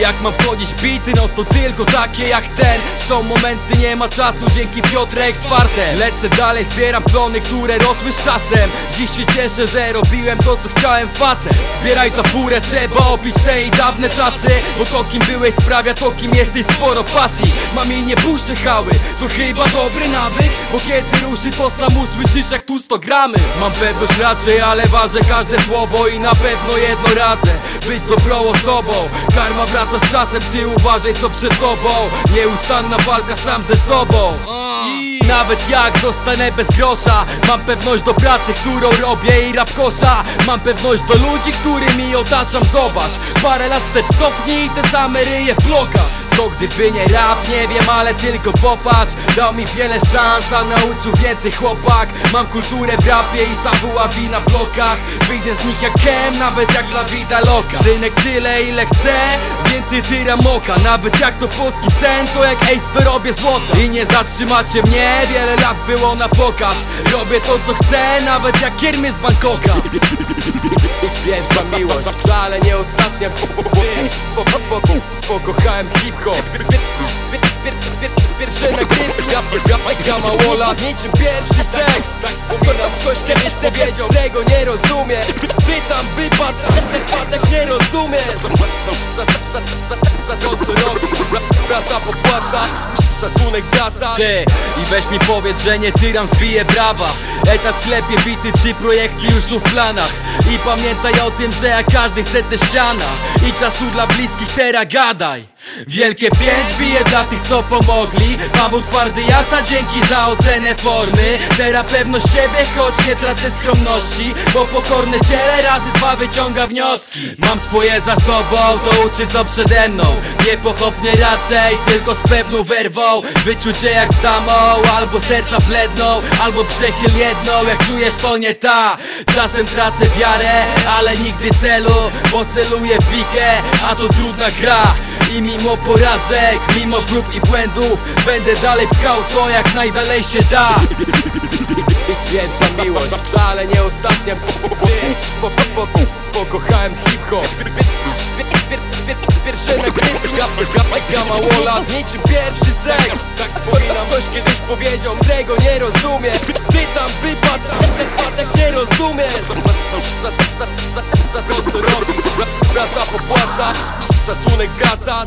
I jak mam wchodzić bity, no to tylko takie jak ten. Są momenty, nie ma czasu, dzięki Piotrek Spartę. Lecę dalej, zbieram plony, które rosły z czasem. Dziś się cieszę, że robiłem to, co chciałem facet. Zbieraj ta furę, trzeba opić te i dawne czasy. Bo to kim byłeś sprawia to kim jesteś sporo pasji. Mam jej nie puszczę hały, to chyba dobry nawyk. Bo kiedy ruszy to sam usłyszysz jak tu 100 gramy. Mam pewność raczej, ale ważę każde słowo I na pewno jedno radzę, być dobrą osobą Karma wraca z czasem, ty uważaj co przed tobą. Nieustanna walka sam ze sobą. Nawet jak zostanę bez grosza Mam pewność do pracy, którą robię i rap kosza. Mam pewność do ludzi, którymi otaczam. Zobacz, parę lat wstecz cofnij i te same ryje w blokach Co gdyby nie rap, nie wiem, ale tylko popatrz. Dał mi wiele szans, a nauczył więcej chłopak. Mam kulturę w rapie i zawoławi na blokach Wyjdę z nich jak kem, nawet jak dla vida loka. Synek tyle ile chcę, więcej tyra moka Nawet jak to polski sen, to jak ace to robię złoto. I nie zatrzymacie mnie, wiele lat było na pokaz. Robię to co chcę, nawet jak kiermy z Bangkoka Pierwsza miłość, ale nie ostatnia. Po, po, po, po, po, Pokochałem hip-hop. Pierwsze nagrywki, ja, mało lat Niczym pierwszy seks. Ktoś kiedyś powiedział Tego nie rozumie Ty tam wypadł, wypadek nie rozumiesz. Za, to co robisz Praca popłaca, szacunek wraca. Ty, i weź mi powiedz, że nie tyram zbije brawa. Etat klepie bity, trzy projekty już są w planach. I pamiętaj o tym, że jak każdy chce te ściana. I czasu dla bliskich, teraz gadaj Wielkie pięć bije dla tych co pomogli. Paweł twardy jaca dzięki za ocenę formy. Teraz pewność siebie choć nie tracę skromności Bo pokorne ciele razy dwa wyciąga wnioski. Mam swoje za sobą to uczy co przede mną. Nie pochopnie raczej tylko z pewną werwą. Wyczucie jak z damą albo serca bledną Albo przechyl jedną. Jak czujesz to nie ta. Czasem tracę wiarę ale nigdy celu. Bo celuję w wikę a to trudna gra i mimo porażek, mimo prób i błędów Będę dalej pchał to jak najdalej się da. Pierwsza miłość, ale nie ostatnia. Po, po, po, po, po, Pokochałem hip-hop. Pierwsze nagrywki, ja, ja, ja mało lat Niczym pierwszy seks. Tak wspominam, ktoś kiedyś powiedział Tego nie rozumie. Ty tam wypadł, wypadek nie rozumiesz. Za, za, za, za, za to co robisz Praca popłaca, szacunek wraca